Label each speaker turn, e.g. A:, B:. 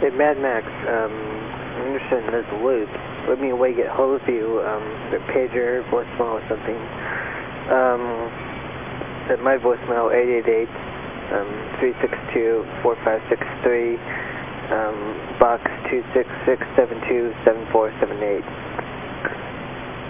A: Hey, Mad Max, um, I'm interested in this loop. Let me away get hold of you, um, the pager, voicemail or something. Um, at my voicemail, 888-362-4563, um, um, box two six six seven two seven four seven eight.